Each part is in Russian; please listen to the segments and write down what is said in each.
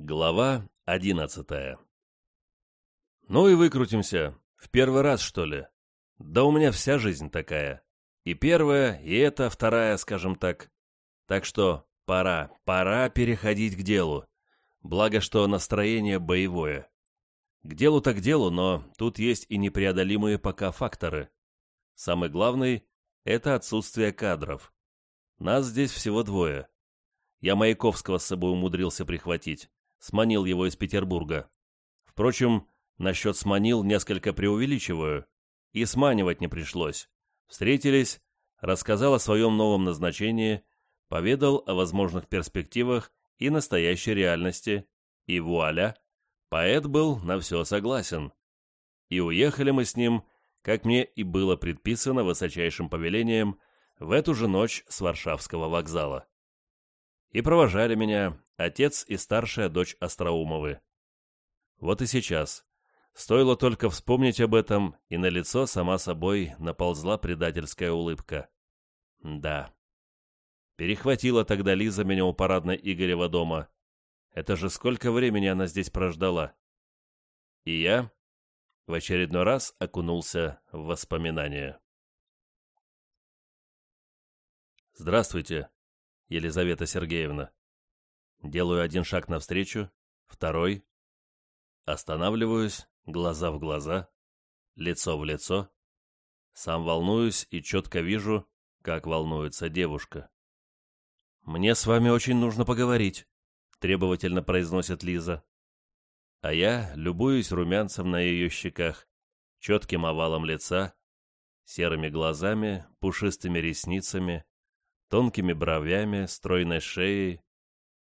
Глава одиннадцатая Ну и выкрутимся. В первый раз, что ли? Да у меня вся жизнь такая. И первая, и эта вторая, скажем так. Так что пора, пора переходить к делу. Благо, что настроение боевое. К делу так делу, но тут есть и непреодолимые пока факторы. Самый главный – это отсутствие кадров. Нас здесь всего двое. Я Маяковского с собой умудрился прихватить. Сманил его из Петербурга. Впрочем, насчет сманил несколько преувеличиваю. И сманивать не пришлось. Встретились, рассказал о своем новом назначении, поведал о возможных перспективах и настоящей реальности. И вуаля, поэт был на все согласен. И уехали мы с ним, как мне и было предписано высочайшим повелением, в эту же ночь с Варшавского вокзала. И провожали меня отец и старшая дочь Остроумовы. Вот и сейчас. Стоило только вспомнить об этом, и на лицо сама собой наползла предательская улыбка. Да. Перехватила тогда Лиза меня у парадной Игорева дома. Это же сколько времени она здесь прождала. И я в очередной раз окунулся в воспоминания. «Здравствуйте, Елизавета Сергеевна». Делаю один шаг навстречу, второй. Останавливаюсь, глаза в глаза, лицо в лицо. Сам волнуюсь и четко вижу, как волнуется девушка. «Мне с вами очень нужно поговорить», — требовательно произносит Лиза. А я любуюсь румянцем на ее щеках, четким овалом лица, серыми глазами, пушистыми ресницами, тонкими бровями, стройной шеей,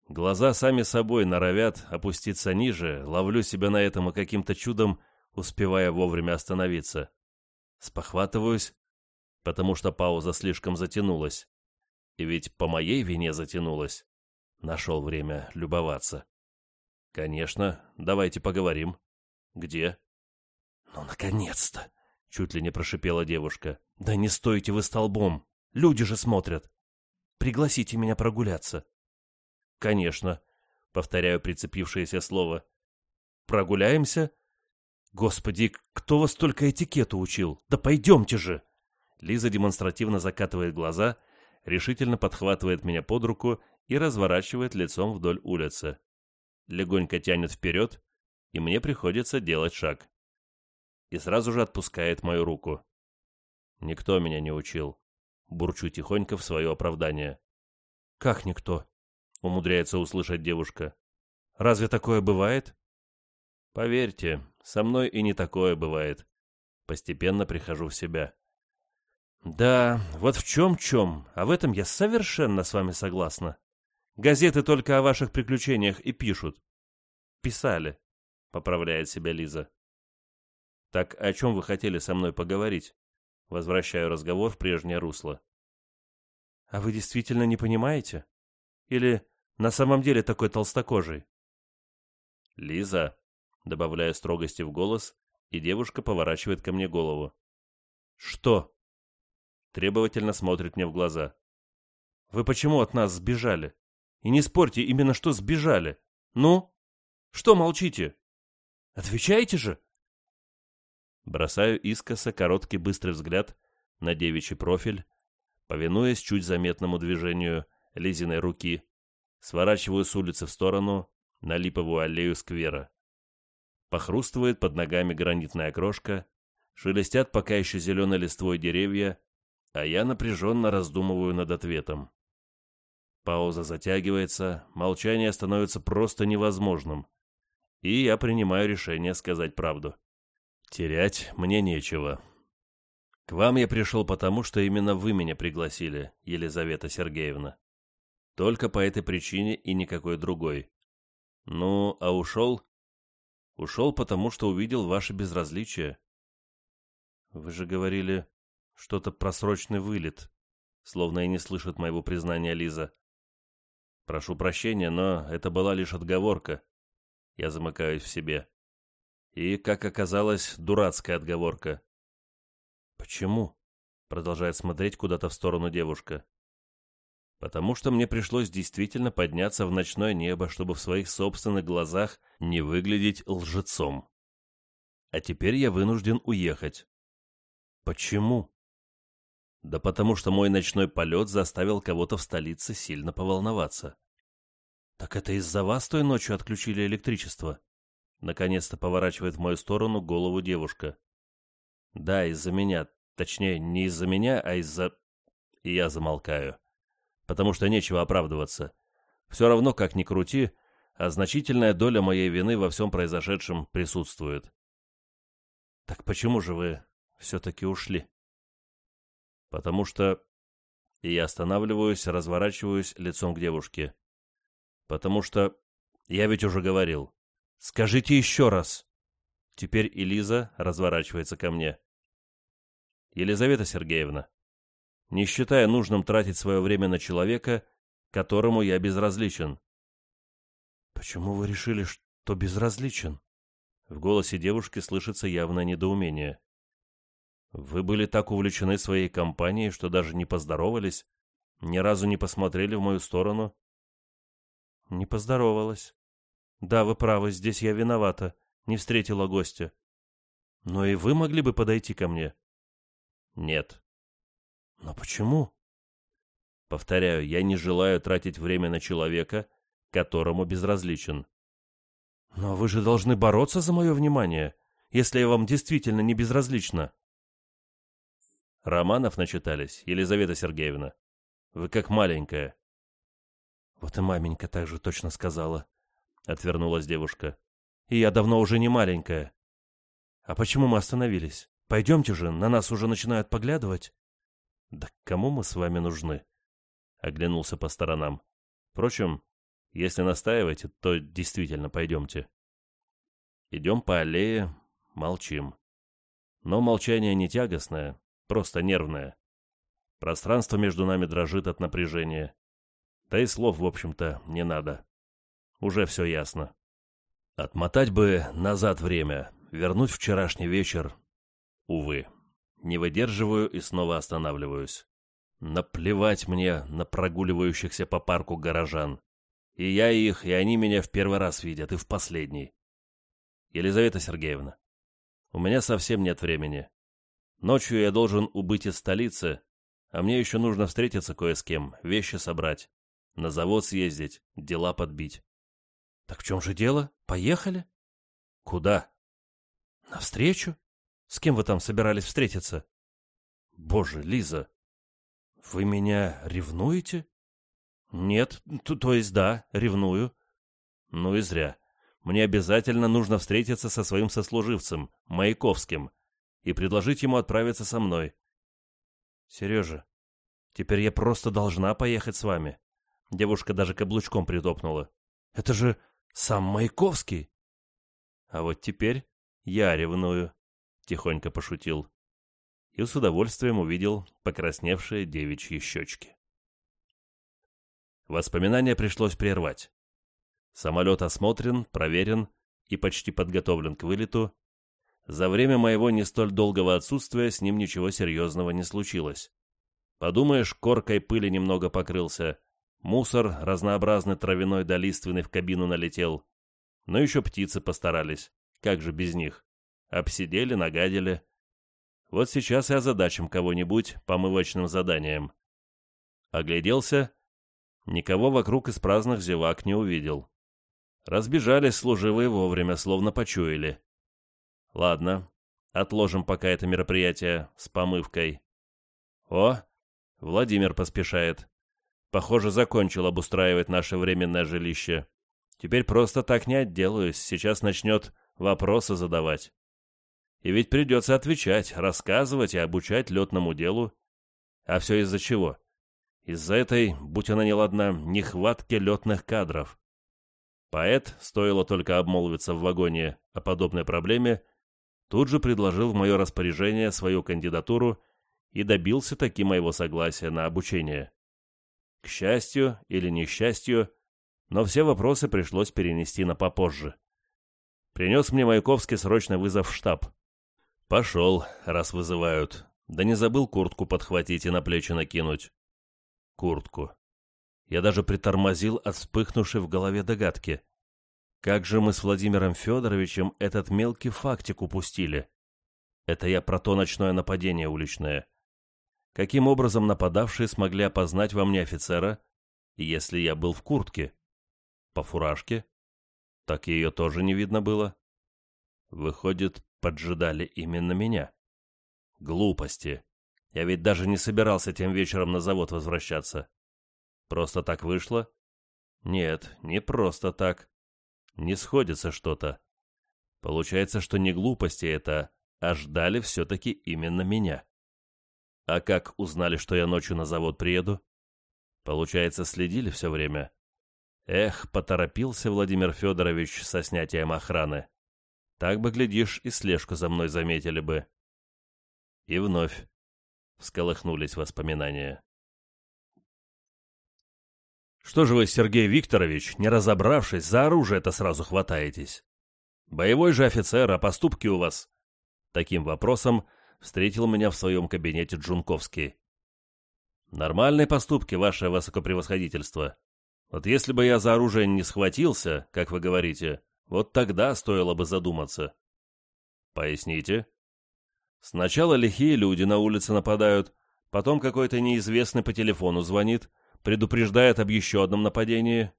Глаза сами собой норовят опуститься ниже, ловлю себя на этом и каким-то чудом успевая вовремя остановиться. Спохватываюсь, потому что пауза слишком затянулась. И ведь по моей вине затянулась. Нашел время любоваться. Конечно, давайте поговорим. Где? Ну, наконец-то! Чуть ли не прошипела девушка. Да не стойте вы столбом. Люди же смотрят. Пригласите меня прогуляться. «Конечно», — повторяю прицепившееся слово. «Прогуляемся?» «Господи, кто вас только этикету учил? Да пойдемте же!» Лиза демонстративно закатывает глаза, решительно подхватывает меня под руку и разворачивает лицом вдоль улицы. Легонько тянет вперед, и мне приходится делать шаг. И сразу же отпускает мою руку. Никто меня не учил. Бурчу тихонько в свое оправдание. «Как никто?» — умудряется услышать девушка. «Разве такое бывает?» «Поверьте, со мной и не такое бывает. Постепенно прихожу в себя». «Да, вот в чем-чем, а в этом я совершенно с вами согласна. Газеты только о ваших приключениях и пишут». «Писали», — поправляет себя Лиза. «Так о чем вы хотели со мной поговорить?» Возвращаю разговор в прежнее русло. «А вы действительно не понимаете?» Или на самом деле такой толстокожий?» «Лиза», — добавляя строгости в голос, и девушка поворачивает ко мне голову. «Что?» Требовательно смотрит мне в глаза. «Вы почему от нас сбежали? И не спорьте, именно что сбежали. Ну? Что молчите? Отвечайте же!» Бросаю искоса короткий быстрый взгляд на девичий профиль, повинуясь чуть заметному движению Лизиной руки, сворачиваю с улицы в сторону, на липовую аллею сквера. Похрустывает под ногами гранитная крошка, шелестят пока еще зеленой листвой деревья, а я напряженно раздумываю над ответом. Пауза затягивается, молчание становится просто невозможным, и я принимаю решение сказать правду. Терять мне нечего. К вам я пришел потому, что именно вы меня пригласили, Елизавета Сергеевна. Только по этой причине и никакой другой. Ну, а ушел? Ушел, потому что увидел ваше безразличие. Вы же говорили что-то про срочный вылет, словно и не слышит моего признания Лиза. Прошу прощения, но это была лишь отговорка. Я замыкаюсь в себе. И, как оказалось, дурацкая отговорка. «Почему?» — продолжает смотреть куда-то в сторону девушка. потому что мне пришлось действительно подняться в ночное небо, чтобы в своих собственных глазах не выглядеть лжецом. А теперь я вынужден уехать. Почему? Да потому что мой ночной полет заставил кого-то в столице сильно поволноваться. Так это из-за вас той ночью отключили электричество? Наконец-то поворачивает в мою сторону голову девушка. Да, из-за меня. Точнее, не из-за меня, а из-за... И я замолкаю потому что нечего оправдываться. Все равно, как ни крути, а значительная доля моей вины во всем произошедшем присутствует. Так почему же вы все-таки ушли? Потому что... И я останавливаюсь, разворачиваюсь лицом к девушке. Потому что... Я ведь уже говорил. Скажите еще раз. Теперь Элиза разворачивается ко мне. Елизавета Сергеевна, не считая нужным тратить свое время на человека, которому я безразличен. «Почему вы решили, что безразличен?» В голосе девушки слышится явное недоумение. «Вы были так увлечены своей компанией, что даже не поздоровались, ни разу не посмотрели в мою сторону?» «Не поздоровалась. Да, вы правы, здесь я виновата, не встретила гостя. Но и вы могли бы подойти ко мне?» «Нет», но почему? Повторяю, я не желаю тратить время на человека, которому безразличен. Но вы же должны бороться за мое внимание, если я вам действительно не безразлична. Романов начитались, Елизавета Сергеевна. Вы как маленькая. Вот и маменька так же точно сказала, — отвернулась девушка. И я давно уже не маленькая. А почему мы остановились? Пойдемте же, на нас уже начинают поглядывать. «Да кому мы с вами нужны?» Оглянулся по сторонам. «Впрочем, если настаиваете, то действительно пойдемте». Идем по аллее, молчим. Но молчание не тягостное, просто нервное. Пространство между нами дрожит от напряжения. Да и слов, в общем-то, не надо. Уже все ясно. Отмотать бы назад время, вернуть вчерашний вечер. Увы. Не выдерживаю и снова останавливаюсь. Наплевать мне на прогуливающихся по парку горожан. И я их, и они меня в первый раз видят, и в последний. Елизавета Сергеевна, у меня совсем нет времени. Ночью я должен убыть из столицы, а мне еще нужно встретиться кое с кем, вещи собрать, на завод съездить, дела подбить. Так в чем же дело? Поехали? Куда? Навстречу? С кем вы там собирались встретиться? Боже, Лиза, вы меня ревнуете? Нет, то, то есть да, ревную. Ну и зря. Мне обязательно нужно встретиться со своим сослуживцем, Маяковским, и предложить ему отправиться со мной. Сережа, теперь я просто должна поехать с вами. Девушка даже каблучком притопнула. Это же сам Маяковский. А вот теперь я ревную тихонько пошутил. И с удовольствием увидел покрасневшие девичьи щечки. Воспоминания пришлось прервать. Самолет осмотрен, проверен и почти подготовлен к вылету. За время моего не столь долгого отсутствия с ним ничего серьезного не случилось. Подумаешь, коркой пыли немного покрылся, мусор разнообразный травяной да лиственный в кабину налетел. Но еще птицы постарались, как же без них. Обсидели, нагадили. Вот сейчас и озадачим кого-нибудь помывочным заданием. Огляделся. Никого вокруг из праздных зевак не увидел. Разбежались служивые вовремя, словно почуяли. Ладно, отложим пока это мероприятие с помывкой. О, Владимир поспешает. Похоже, закончил обустраивать наше временное жилище. Теперь просто так не отделаюсь, сейчас начнет вопросы задавать. И ведь придется отвечать, рассказывать и обучать летному делу. А все из-за чего? Из-за этой, будь она неладна, нехватки летных кадров. Поэт, стоило только обмолвиться в вагоне о подобной проблеме, тут же предложил в мое распоряжение свою кандидатуру и добился таки моего согласия на обучение. К счастью или несчастью, но все вопросы пришлось перенести на попозже. Принес мне Маяковский срочный вызов в штаб. Пошел, раз вызывают. Да не забыл куртку подхватить и на плечи накинуть. Куртку. Я даже притормозил от вспыхнувшей в голове догадки. Как же мы с Владимиром Федоровичем этот мелкий фактик упустили? Это я про то ночное нападение уличное. Каким образом нападавшие смогли опознать во мне офицера, если я был в куртке? По фуражке? Так ее тоже не видно было. Выходит, поджидали именно меня. Глупости. Я ведь даже не собирался тем вечером на завод возвращаться. Просто так вышло? Нет, не просто так. Не сходится что-то. Получается, что не глупости это, а ждали все-таки именно меня. А как узнали, что я ночью на завод приеду? Получается, следили все время. Эх, поторопился Владимир Федорович со снятием охраны. Так бы, глядишь, и слежку за мной заметили бы. И вновь всколыхнулись воспоминания. Что же вы, Сергей Викторович, не разобравшись, за оружие-то сразу хватаетесь? Боевой же офицер, а поступки у вас? Таким вопросом встретил меня в своем кабинете Джунковский. Нормальные поступки, ваше высокопревосходительство. Вот если бы я за оружие не схватился, как вы говорите, вот тогда стоило бы задуматься. Поясните. Сначала лихие люди на улице нападают, потом какой-то неизвестный по телефону звонит, предупреждает об еще одном нападении.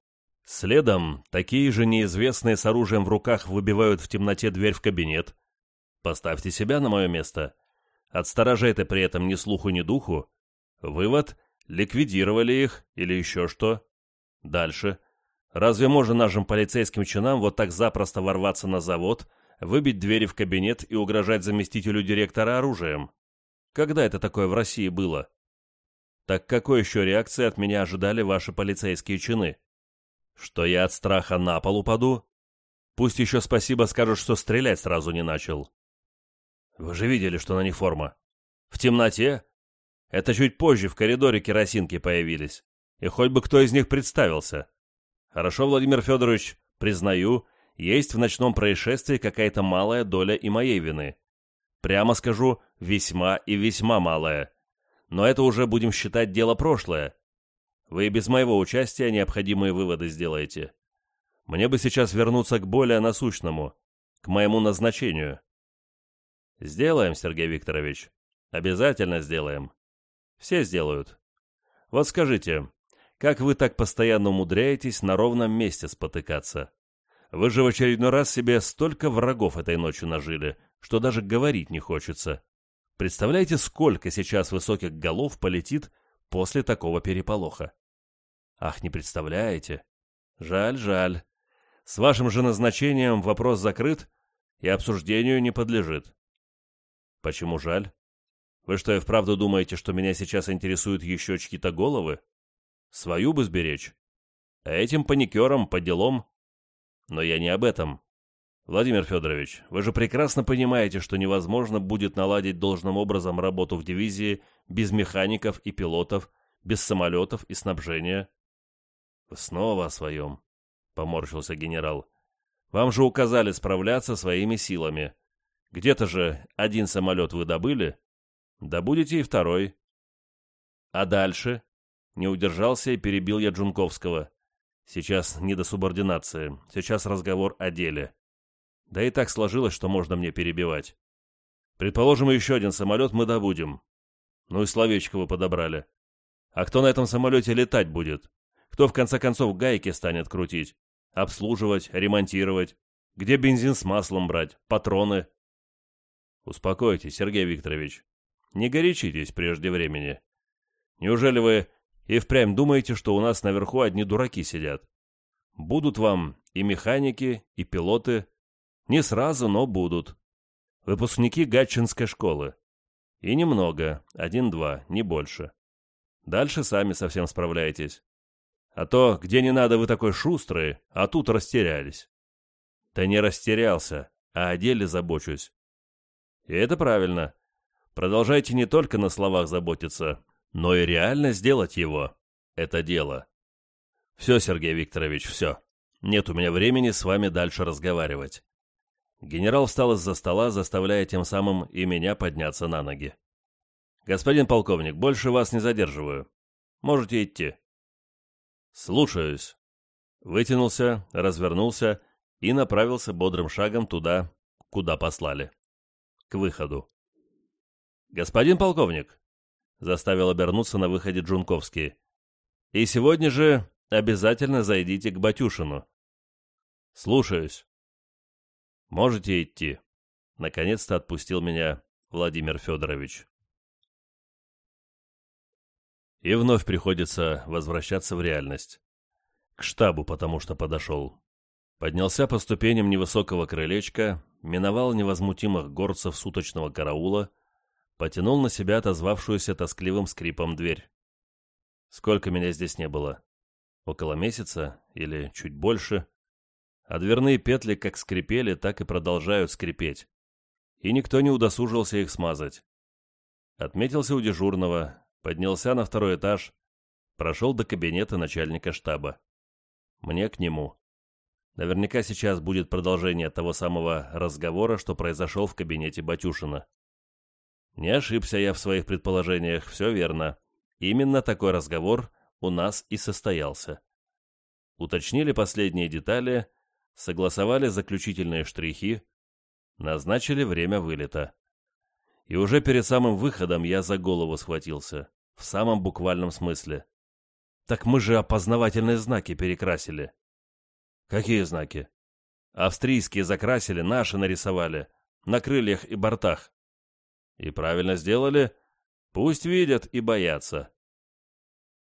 Следом такие же неизвестные с оружием в руках выбивают в темноте дверь в кабинет. Поставьте себя на мое место. От сторожей-то при этом ни слуху, ни духу. Вывод — ликвидировали их или еще что. Дальше. Разве можно нашим полицейским чинам вот так запросто ворваться на завод, выбить двери в кабинет и угрожать заместителю директора оружием? Когда это такое в России было? Так какой еще реакции от меня ожидали ваши полицейские чины? Что я от страха на пол упаду? Пусть еще спасибо скажут, что стрелять сразу не начал. Вы же видели, что на них форма. В темноте? Это чуть позже в коридоре керосинки появились. И хоть бы кто из них представился. Хорошо, Владимир Федорович, признаю, есть в ночном происшествии какая-то малая доля и моей вины. Прямо скажу, весьма и весьма малая но это уже будем считать дело прошлое. Вы и без моего участия необходимые выводы сделаете. Мне бы сейчас вернуться к более насущному, к моему назначению. Сделаем, Сергей Викторович. Обязательно сделаем. Все сделают. Вот скажите, как вы так постоянно умудряетесь на ровном месте спотыкаться? Вы же в очередной раз себе столько врагов этой ночью нажили, что даже говорить не хочется. Представляете, сколько сейчас высоких голов полетит после такого переполоха? Ах, не представляете? Жаль, жаль. С вашим же назначением вопрос закрыт и обсуждению не подлежит. Почему жаль? Вы что, и вправду думаете, что меня сейчас интересуют еще чьи-то головы? Свою бы сберечь. А этим паникерам по делам. Но я не об этом. Владимир Федорович, вы же прекрасно понимаете, что невозможно будет наладить должным образом работу в дивизии без механиков и пилотов, без самолетов и снабжения. Снова о своем, — поморщился генерал. Вам же указали справляться своими силами. Где-то же один самолет вы добыли, добудете и второй. А дальше? Не удержался и перебил я Джунковского. Сейчас не до субординации, сейчас разговор о деле. Да и так сложилось, что можно мне перебивать. Предположим, еще один самолет мы добудем. Ну и словечко вы подобрали. А кто на этом самолете летать будет? Кто в конце концов гайки станет крутить? Обслуживать, ремонтировать? Где бензин с маслом брать? Патроны? Успокойтесь, Сергей Викторович. Не горячитесь прежде времени. Неужели вы и впрямь думаете, что у нас наверху одни дураки сидят? Будут вам и механики, и пилоты, не сразу, но будут. Выпускники Гатчинской школы. И немного, один-два, не больше. Дальше сами совсем справляйтесь. А то, где не надо, вы такой шустрый, а тут растерялись. Да не растерялся, а о деле забочусь. И это правильно. Продолжайте не только на словах заботиться, но и реально сделать его. Это дело. Все, Сергей Викторович, все. Нет у меня времени с вами дальше разговаривать. Генерал встал из-за стола, заставляя тем самым и меня подняться на ноги. «Господин полковник, больше вас не задерживаю. Можете идти». «Слушаюсь». Вытянулся, развернулся и направился бодрым шагом туда, куда послали. К выходу. «Господин полковник!» — заставил обернуться на выходе Джунковский. «И сегодня же обязательно зайдите к Батюшину». «Слушаюсь». «Можете идти». Наконец-то отпустил меня Владимир Федорович. И вновь приходится возвращаться в реальность. К штабу потому что подошел. Поднялся по ступеням невысокого крылечка, миновал невозмутимых горцев суточного караула, потянул на себя отозвавшуюся тоскливым скрипом дверь. Сколько меня здесь не было? Около месяца или чуть больше? А дверные петли как скрипели, так и продолжают скрипеть. И никто не удосужился их смазать. Отметился у дежурного, поднялся на второй этаж, прошел до кабинета начальника штаба. Мне к нему. Наверняка сейчас будет продолжение того самого разговора, что произошел в кабинете Батюшина. Не ошибся я в своих предположениях, все верно. Именно такой разговор у нас и состоялся. Уточнили последние детали, согласовали заключительные штрихи, назначили время вылета. И уже перед самым выходом я за голову схватился. В самом буквальном смысле. Так мы же опознавательные знаки перекрасили. Какие знаки? Австрийские закрасили, наши нарисовали. На крыльях и бортах. И правильно сделали. Пусть видят и боятся.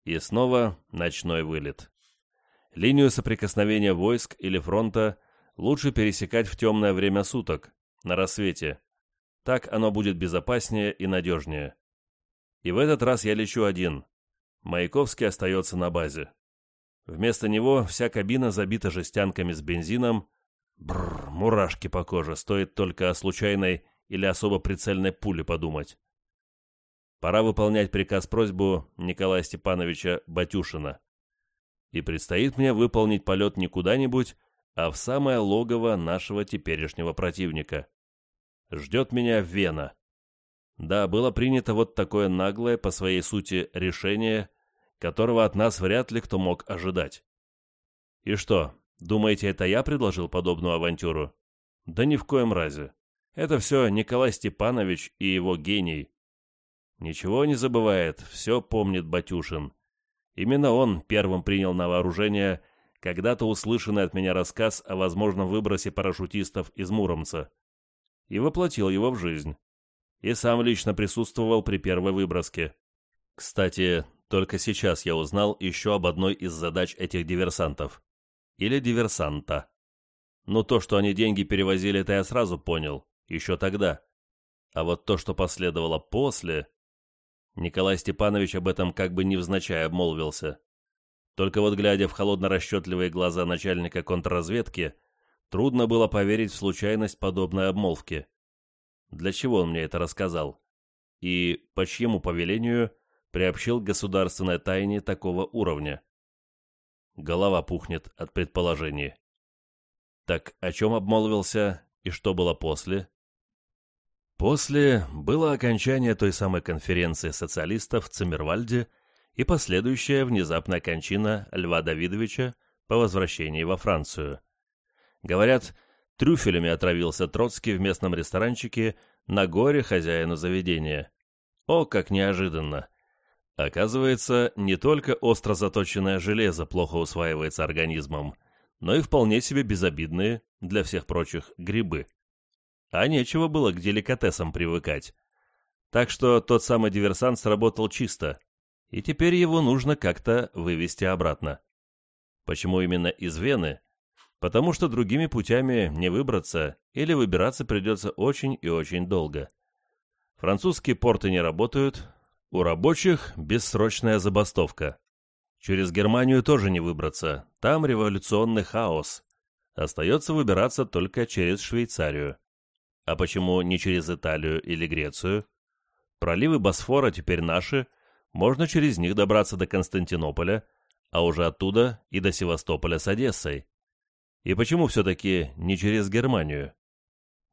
И снова ночной вылет. Линию соприкосновения войск или фронта лучше пересекать в темное время суток, на рассвете. Так оно будет безопаснее и надежнее. И в этот раз я лечу один. Маяковский остается на базе. Вместо него вся кабина забита жестянками с бензином. Бррр, мурашки по коже, стоит только о случайной или особо прицельной пуле подумать. Пора выполнять приказ-просьбу Николая Степановича Батюшина. И предстоит мне выполнить полет не куда-нибудь, а в самое логово нашего теперешнего противника. Ждет меня Вена. Да, было принято вот такое наглое по своей сути решение, которого от нас вряд ли кто мог ожидать. И что, думаете, это я предложил подобную авантюру? Да ни в коем разе. Это все Николай Степанович и его гений. Ничего не забывает, все помнит Батюшин. Именно он первым принял на вооружение когда-то услышанный от меня рассказ о возможном выбросе парашютистов из Муромца и воплотил его в жизнь и сам лично присутствовал при первой выброске. Кстати, только сейчас я узнал еще об одной из задач этих диверсантов. Или диверсанта. Ну, то, что они деньги перевозили, это я сразу понял, еще тогда. А вот то, что последовало после... Николай Степанович об этом как бы невзначай обмолвился. Только вот глядя в холодно-расчетливые глаза начальника контрразведки, трудно было поверить в случайность подобной обмолвки. Для чего он мне это рассказал? И по чьему повелению приобщил к государственной тайне такого уровня? Голова пухнет от предположений. Так о чем обмолвился и что было после? После было окончание той самой конференции социалистов в Циммервальде и последующая внезапная кончина Льва Давидовича по возвращении во Францию. Говорят, Трюфелями отравился Троцкий в местном ресторанчике на горе хозяину заведения. О, как неожиданно! Оказывается, не только остро заточенное железо плохо усваивается организмом, но и вполне себе безобидные, для всех прочих, грибы. А нечего было к деликатесам привыкать. Так что тот самый диверсант сработал чисто, и теперь его нужно как-то вывести обратно. Почему именно из Вены, потому что другими путями не выбраться или выбираться придется очень и очень долго. Французские порты не работают, у рабочих бессрочная забастовка. Через Германию тоже не выбраться, там революционный хаос. Остается выбираться только через Швейцарию. А почему не через Италию или Грецию? Проливы Босфора теперь наши, можно через них добраться до Константинополя, а уже оттуда и до Севастополя с Одессой. И почему все-таки не через Германию?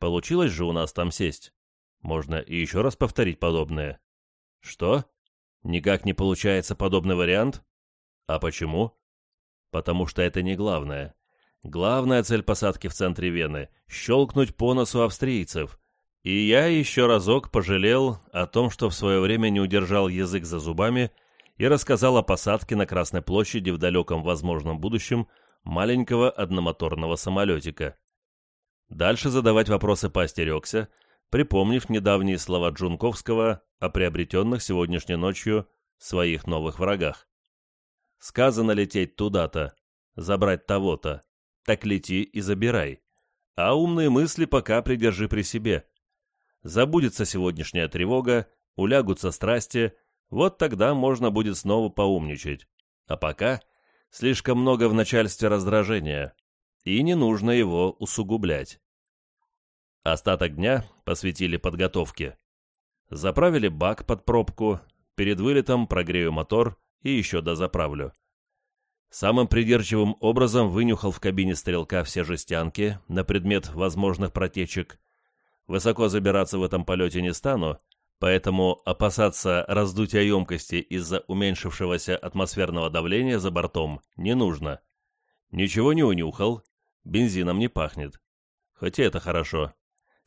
Получилось же у нас там сесть. Можно и еще раз повторить подобное. Что? Никак не получается подобный вариант? А почему? потому что это не главное. Главная цель посадки в центре Вены — щелкнуть по носу австрийцев. И я еще разок пожалел о том, что в свое время не удержал язык за зубами и рассказал о посадке на Красной площади в далеком возможном будущем маленького одномоторного самолетика. Дальше задавать вопросы поостерегся, припомнив недавние слова Джунковского о приобретенных сегодняшней ночью своих новых врагах. Сказано лететь туда-то, забрать того-то, так лети и забирай. А умные мысли пока придержи при себе. Забудется сегодняшняя тревога, улягутся страсти, вот тогда можно будет снова поумничать. А пока слишком много в начальстве раздражения, и не нужно его усугублять. Остаток дня посвятили подготовке. Заправили бак под пробку, перед вылетом прогрею мотор и еще дозаправлю. Самым придирчивым образом вынюхал в кабине стрелка все жестянки на предмет возможных протечек. Высоко забираться в этом полете не стану, поэтому опасаться раздутия емкости из-за уменьшившегося атмосферного давления за бортом не нужно. Ничего не унюхал, бензином не пахнет. Хотя это хорошо.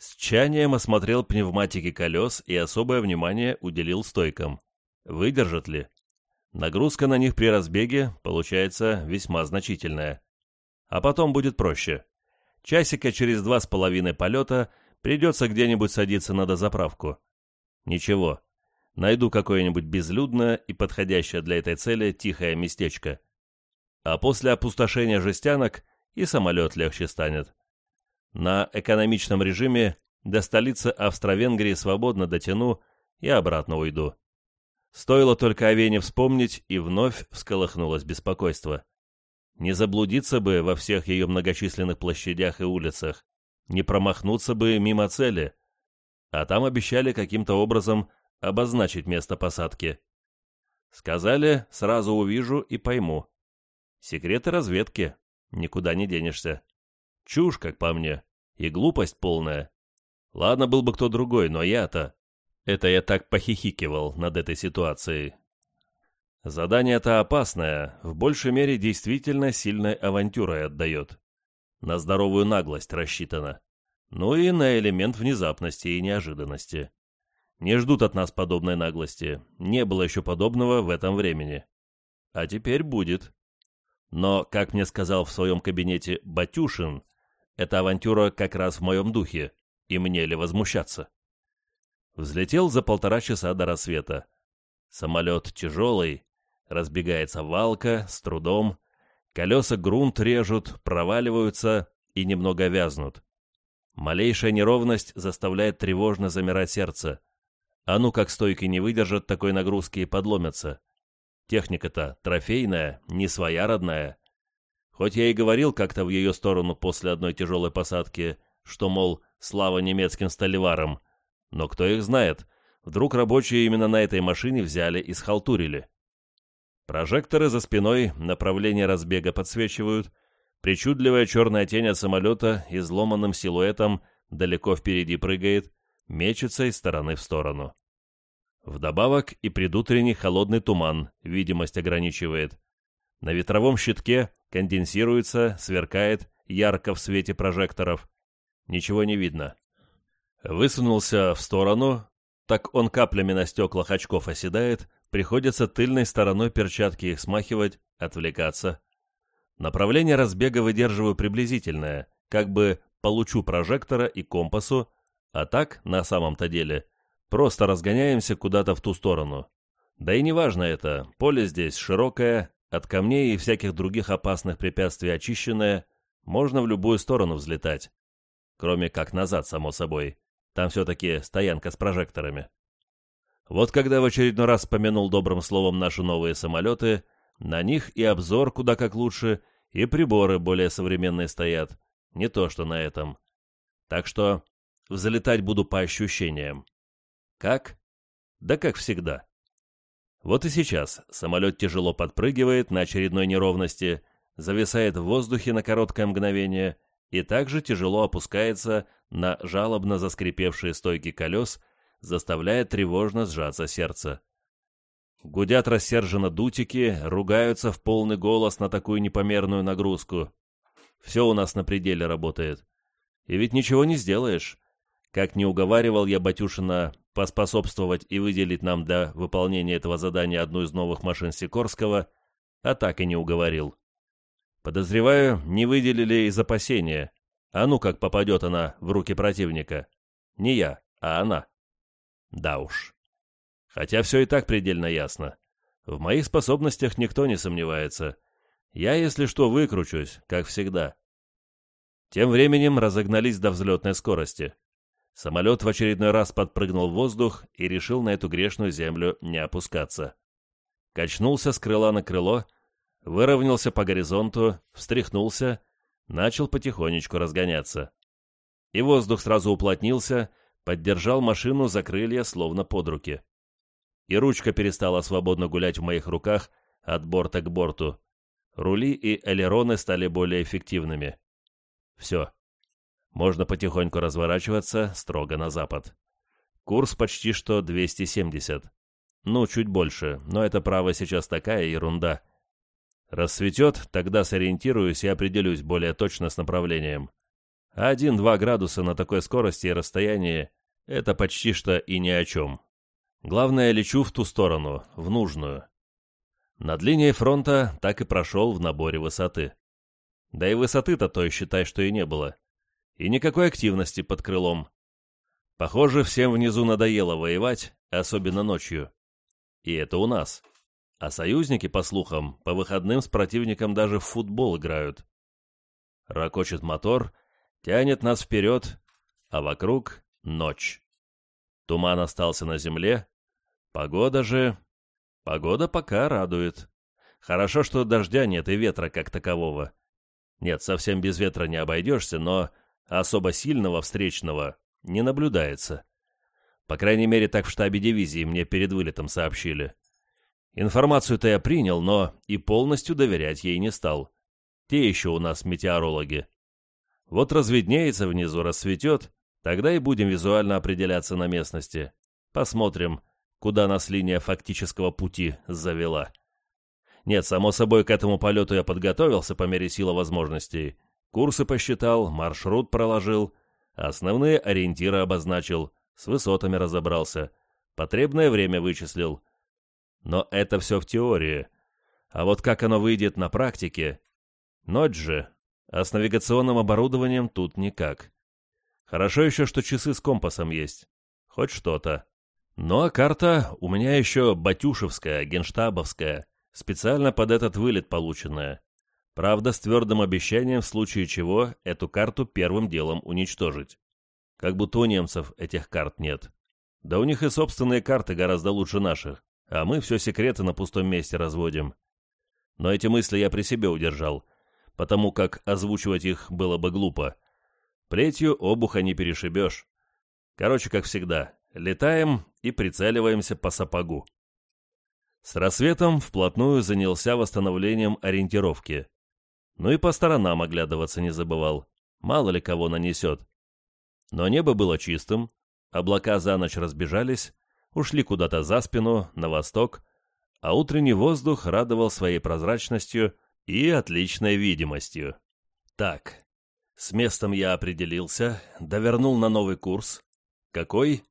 С чанием осмотрел пневматики колес и особое внимание уделил стойкам. Выдержат ли? Нагрузка на них при разбеге получается весьма значительная. А потом будет проще. Часика через два с половиной полета придется где-нибудь садиться на дозаправку. Ничего, найду какое-нибудь безлюдное и подходящее для этой цели тихое местечко. А после опустошения жестянок и самолет легче станет. На экономичном режиме до столицы Австро-Венгрии свободно дотяну и обратно уйду. Стоило только о Вене вспомнить, и вновь всколыхнулось беспокойство. Не заблудиться бы во всех ее многочисленных площадях и улицах, не промахнуться бы мимо цели. А там обещали каким-то образом обозначить место посадки. Сказали, сразу увижу и пойму. Секреты разведки, никуда не денешься. Чушь, как по мне, и глупость полная. Ладно, был бы кто другой, но я-то... Это я так похихикивал над этой ситуацией. Задание-то опасное, в большей мере действительно сильной авантюрой отдает. На здоровую наглость рассчитано. Ну и на элемент внезапности и неожиданности. Не ждут от нас подобной наглости. Не было еще подобного в этом времени. А теперь будет. Но, как мне сказал в своем кабинете Батюшин, эта авантюра как раз в моем духе, и мне ли возмущаться? Взлетел за полтора часа до рассвета. Самолет тяжелый, разбегается валка с трудом, колеса грунт режут, проваливаются и немного вязнут. Малейшая неровность заставляет тревожно замирать сердце. А ну как стойки не выдержат такой нагрузки и подломятся. Техника-то трофейная, не своя родная. Хоть я и говорил как-то в ее сторону после одной тяжелой посадки, что, мол, слава немецким столеварам, но кто их знает, вдруг рабочие именно на этой машине взяли и схалтурили. Прожекторы за спиной направление разбега подсвечивают, причудливая черная тень от самолета изломанным силуэтом далеко впереди прыгает, мечется из стороны в сторону. Вдобавок и предутренний холодный туман видимость ограничивает. На ветровом щитке конденсируется, сверкает, ярко в свете прожекторов. Ничего не видно. Высунулся в сторону, так он каплями на стеклах очков оседает, приходится тыльной стороной перчатки их смахивать, отвлекаться. Направление разбега выдерживаю приблизительное, как бы получу прожектора и компасу, а так, на самом-то деле, просто разгоняемся куда-то в ту сторону. Да и неважно это, поле здесь широкое, от камней и всяких других опасных препятствий очищенное, можно в любую сторону взлетать. Кроме как назад, само собой. Там все-таки стоянка с прожекторами. Вот когда в очередной раз вспомянул добрым словом наши новые самолеты, на них и обзор куда как лучше, и приборы более современные стоят. Не то, что на этом. Так что взлетать буду по ощущениям. Как? Да как всегда. Вот и сейчас самолет тяжело подпрыгивает на очередной неровности, зависает в воздухе на короткое мгновение и также тяжело опускается на жалобно заскрипевшие стойки колес, заставляя тревожно сжаться сердце. Гудят рассерженно дутики, ругаются в полный голос на такую непомерную нагрузку. Все у нас на пределе работает. И ведь ничего не сделаешь. Как не уговаривал я Батюшина поспособствовать и выделить нам для выполнения этого задания одну из новых машин Сикорского, а так и не уговорил. Подозреваю, не выделили из опасения. А ну как попадет она в руки противника. Не я, а она. Да уж. Хотя все и так предельно ясно. В моих способностях никто не сомневается. Я, если что, выкручусь, как всегда. Тем временем разогнались до взлетной скорости. Самолет в очередной раз подпрыгнул в воздух и решил на эту грешную землю не опускаться. Качнулся с крыла на крыло, выровнялся по горизонту, встряхнулся, начал потихонечку разгоняться. И воздух сразу уплотнился, поддержал машину за крылья, словно под руки. И ручка перестала свободно гулять в моих руках от борта к борту. Рули и элероны стали более эффективными. Все. Можно потихоньку разворачиваться строго на запад. Курс почти что 270. Ну, чуть больше, но это право сейчас такая ерунда. Рассветет, тогда сориентируюсь и определюсь более точно с направлением. Один-два градуса на такой скорости и расстоянии — это почти что и ни о чем. Главное, лечу в ту сторону, в нужную. Над линией фронта так и прошел в наборе высоты. Да и высоты-то той, считай, что и не было и никакой активности под крылом. Похоже, всем внизу надоело воевать, особенно ночью. И это у нас. А союзники, по слухам, по выходным с противником даже в футбол играют. Рокочет мотор, тянет нас вперед, а вокруг ночь. Туман остался на земле. Погода же... Погода пока радует. Хорошо, что дождя нет и ветра как такового. Нет, совсем без ветра не обойдешься, но особо сильного встречного не наблюдается. По крайней мере, так в штабе дивизии мне перед вылетом сообщили. Информацию-то я принял, но и полностью доверять ей не стал. Те еще у нас метеорологи. Вот разведнеется внизу, рассветет, тогда и будем визуально определяться на местности. Посмотрим, куда нас линия фактического пути завела. Нет, само собой, к этому полету я подготовился по мере силы возможностей. Курсы посчитал, маршрут проложил, основные ориентиры обозначил, с высотами разобрался, потребное время вычислил. Но это все в теории. А вот как оно выйдет на практике? Ночь же, а с навигационным оборудованием тут никак. Хорошо еще, что часы с компасом есть. Хоть что-то. Ну а карта у меня еще батюшевская, генштабовская, специально под этот вылет полученная. Правда, с твердым обещанием, в случае чего, эту карту первым делом уничтожить. Как будто у немцев этих карт нет. Да у них и собственные карты гораздо лучше наших, а мы все секреты на пустом месте разводим. Но эти мысли я при себе удержал, потому как озвучивать их было бы глупо. Плетью обуха не перешибешь. Короче, как всегда, летаем и прицеливаемся по сапогу. С рассветом вплотную занялся восстановлением ориентировки. Ну и по сторонам оглядываться не забывал. Мало ли кого нанесет. Но небо было чистым, облака за ночь разбежались, ушли куда-то за спину, на восток, а утренний воздух радовал своей прозрачностью и отличной видимостью. Так, с местом я определился, довернул на новый курс. Какой?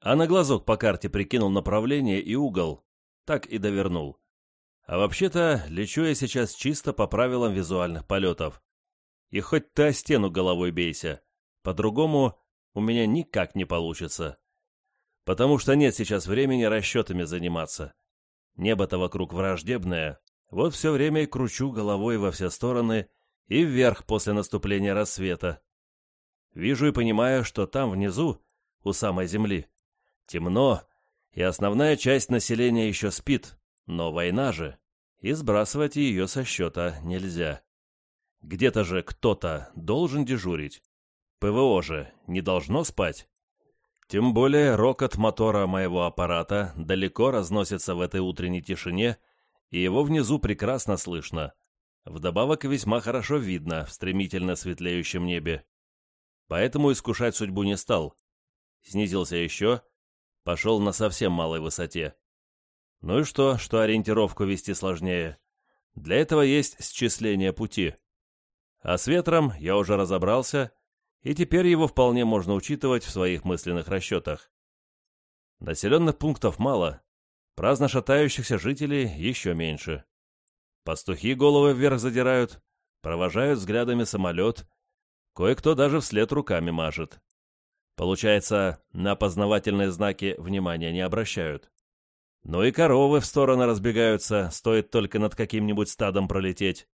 А на глазок по карте прикинул направление и угол. Так и довернул. А вообще-то, лечу я сейчас чисто по правилам визуальных полетов. И хоть ты о стену головой бейся, по-другому у меня никак не получится. Потому что нет сейчас времени расчетами заниматься. Небо-то вокруг враждебное, вот все время и кручу головой во все стороны и вверх после наступления рассвета. Вижу и понимаю, что там внизу, у самой земли, темно, и основная часть населения еще спит, но война же и сбрасывать ее со счета нельзя. Где-то же кто-то должен дежурить. ПВО же не должно спать. Тем более рокот мотора моего аппарата далеко разносится в этой утренней тишине, и его внизу прекрасно слышно. Вдобавок весьма хорошо видно в стремительно светлеющем небе. Поэтому искушать судьбу не стал. Снизился еще, пошел на совсем малой высоте. Ну и что, что ориентировку вести сложнее? Для этого есть счисление пути. А с ветром я уже разобрался, и теперь его вполне можно учитывать в своих мысленных расчетах. Населенных пунктов мало, праздно шатающихся жителей еще меньше. Пастухи головы вверх задирают, провожают взглядами самолет, кое-кто даже вслед руками машет. Получается, на опознавательные знаки внимания не обращают. Ну и коровы в стороны разбегаются, стоит только над каким-нибудь стадом пролететь.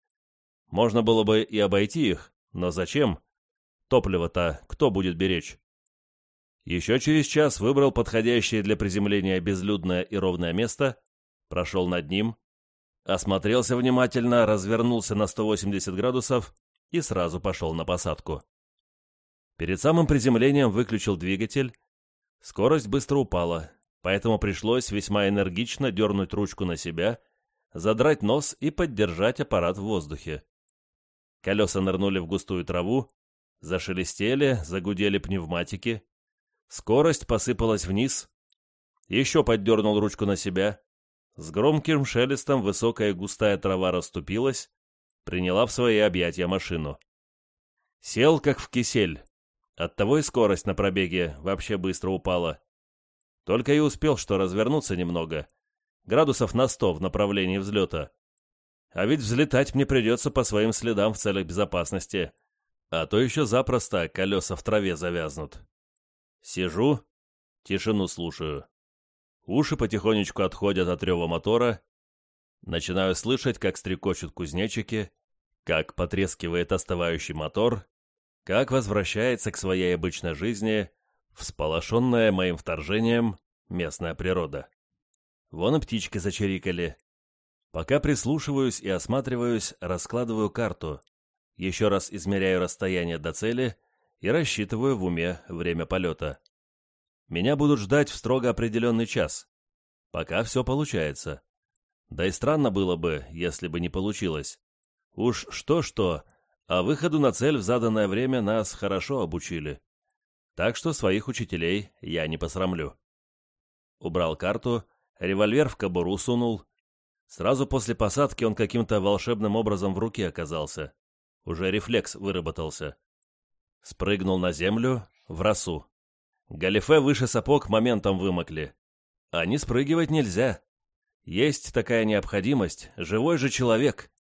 Можно было бы и обойти их, но зачем? Топливо-то кто будет беречь? Еще через час выбрал подходящее для приземления безлюдное и ровное место, прошел над ним, осмотрелся внимательно, развернулся на 180 градусов и сразу пошел на посадку. Перед самым приземлением выключил двигатель. Скорость быстро упала, поэтому пришлось весьма энергично дернуть ручку на себя, задрать нос и поддержать аппарат в воздухе. Колеса нырнули в густую траву, зашелестели, загудели пневматики. Скорость посыпалась вниз. Еще поддернул ручку на себя. С громким шелестом высокая густая трава расступилась, приняла в свои объятия машину. Сел, как в кисель, Оттого и скорость на пробеге вообще быстро упала. Только и успел, что развернуться немного. Градусов на сто в направлении взлета. А ведь взлетать мне придется по своим следам в целях безопасности. А то еще запросто колеса в траве завязнут. Сижу, тишину слушаю. Уши потихонечку отходят от рева мотора. Начинаю слышать, как стрекочут кузнечики, как потрескивает остывающий мотор, как возвращается к своей обычной жизни, всполошенная моим вторжением, местная природа. Вон и птички зачирикали. Пока прислушиваюсь и осматриваюсь, раскладываю карту, еще раз измеряю расстояние до цели и рассчитываю в уме время полета. Меня будут ждать в строго определенный час. Пока все получается. Да и странно было бы, если бы не получилось. Уж что-что, а выходу на цель в заданное время нас хорошо обучили. Так что своих учителей я не посрамлю. Убрал карту, револьвер в кобуру сунул. Сразу после посадки он каким-то волшебным образом в руке оказался. Уже рефлекс выработался. Спрыгнул на землю, в росу. Галифе выше сапог моментом вымокли. А не спрыгивать нельзя. Есть такая необходимость, живой же человек.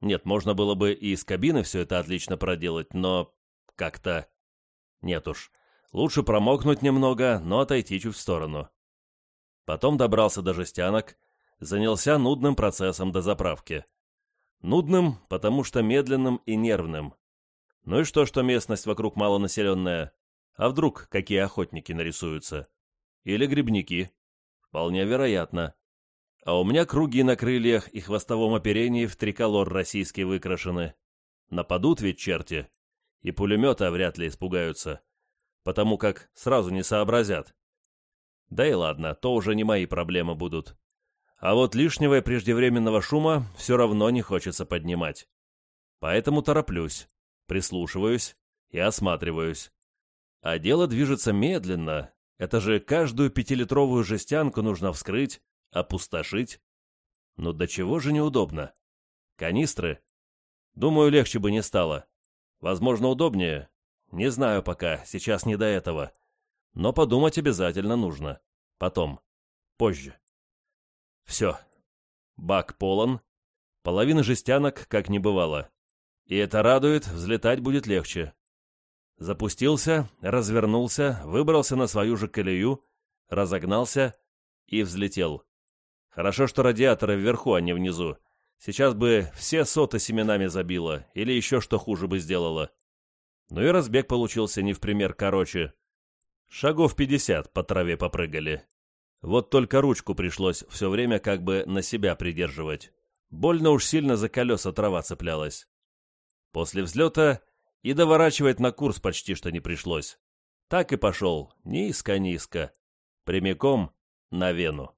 Нет, можно было бы и из кабины все это отлично проделать, но как-то... Нет уж, лучше промокнуть немного, но отойти чуть в сторону. Потом добрался до жестянок, занялся нудным процессом до заправки. Нудным, потому что медленным и нервным. Ну и что, что местность вокруг малонаселенная? А вдруг какие охотники нарисуются? Или грибники? Вполне вероятно. А у меня круги на крыльях и хвостовом оперении в триколор российский выкрашены. Нападут ведь черти. И пулемета вряд ли испугаются. Потому как сразу не сообразят. Да и ладно, то уже не мои проблемы будут. А вот лишнего и преждевременного шума все равно не хочется поднимать. Поэтому тороплюсь, прислушиваюсь и осматриваюсь. А дело движется медленно. Это же каждую пятилитровую жестянку нужно вскрыть, Опустошить? Ну до чего же неудобно? Канистры? Думаю, легче бы не стало. Возможно, удобнее. Не знаю пока, сейчас не до этого. Но подумать обязательно нужно. Потом. Позже. Все. Бак полон. Половина жестянок, как не бывало. И это радует, взлетать будет легче. Запустился, развернулся, выбрался на свою же колею, разогнался и взлетел. Хорошо, что радиаторы вверху, а не внизу. Сейчас бы все соты семенами забило, или еще что хуже бы сделала. Ну и разбег получился не в пример короче. Шагов пятьдесят по траве попрыгали. Вот только ручку пришлось все время как бы на себя придерживать. Больно уж сильно за колеса трава цеплялась. После взлета и доворачивать на курс почти что не пришлось. Так и пошел, низко-низко, прямиком на Вену.